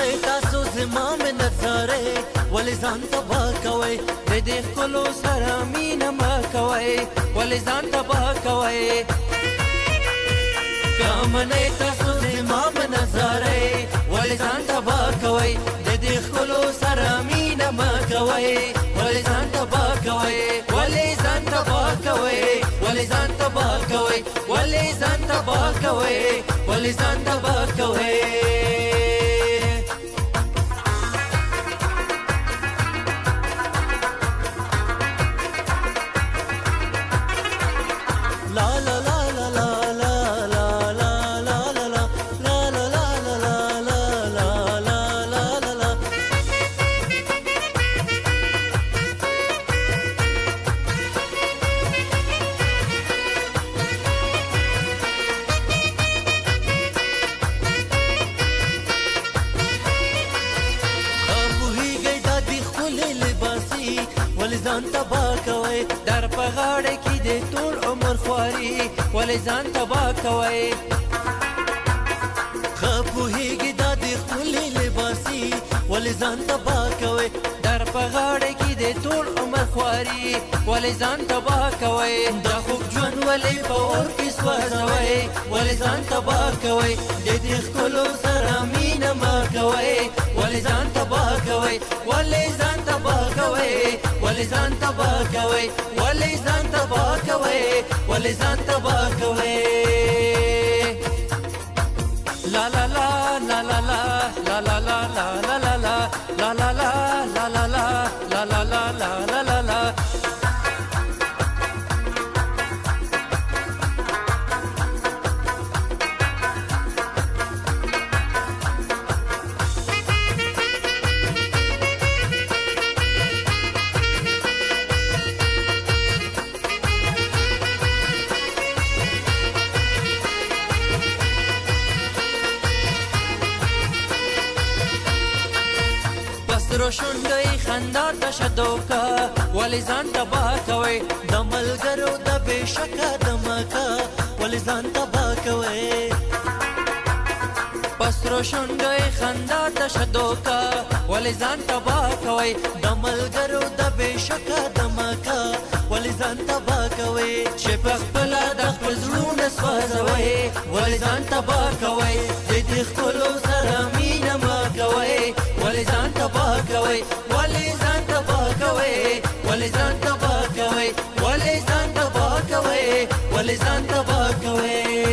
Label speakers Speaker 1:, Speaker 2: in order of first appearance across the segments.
Speaker 1: کوي تاسو زما من نظرې ولې ځان تبا کوي د دې خلو سره مين ما کوي ولې ځان تبا کوي کامنه تاسو زما من نظرې ولې ځان تبا کوي د دې خلو سره مين ما کوي ولې ځان تبا کوي ولې ځان تبا کوي ولې ځان تبا کوي ولې ځان تبا کوي ولې ځان تبا ولې ځان تبا کوي در په غاړه کې دې ټول عمر خواري ولې ځان تبا کوي خپوهیږي دا دې خولي لباسي ولې ځان تبا کوي در په غاړه کې دې ټول عمر خواري ولې ځان تبا کوي دا خوب ژوند ولې په اور کې سوځوي ولې ځان تبا کوي دې دې خلکو سره مینه ما کوي ولې ځان تبا کوي ولې ځان ولې ځان تبا کوي ولې ځان تبا کوي ولې ځان تبا کوي لا لا لا لا لا لا لا لا لا لا لا لا لا په شونډې خندا ته شدوکا ولې ځان تبا کوي د ملګرو د بشکا دمکا ولې ځان تبا کوي پسرو شونډې خندا ته شدوکا ولې ځان تبا کوي د ملګرو د بشکا دمکا ولې ځان تبا کوي چې په خپل د خپل زړونو سوځوي ولې ځان تبا کوي دې خپل سره مینا ما کوي ولې ځان تبا کوي ولې ځان ته باکوي ولې ځان ته باکوي ولې ځان ته باکوي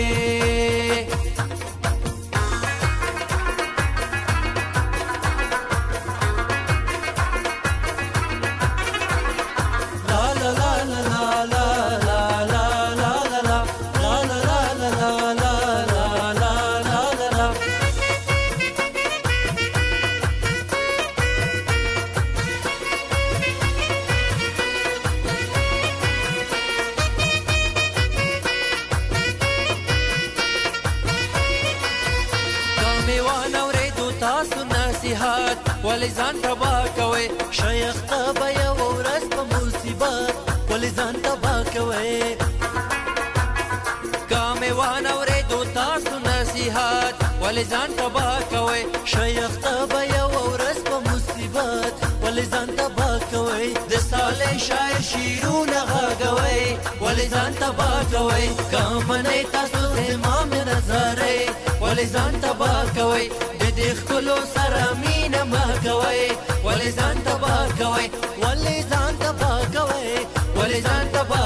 Speaker 1: مصیبت ولې ځان تبا کوي شیخ ته به یو ورځ په مصیبت ولې ځان تبا کوي کامې وانه ورېدو تاسو نصیحت ولې ځان تبا کوي شیخ ته به یو ورځ په مصیبت ولې ځان تبا کوي د صالح شاعر شیرونه غږوي ولې ځان تبا کوي کامې تاسو امام نظرې ولې ځان تبا کوي دې خلکو سره مين ما کوي ولې ځان تبا کوي ولې ځان تبا کوي ولې ځان تبا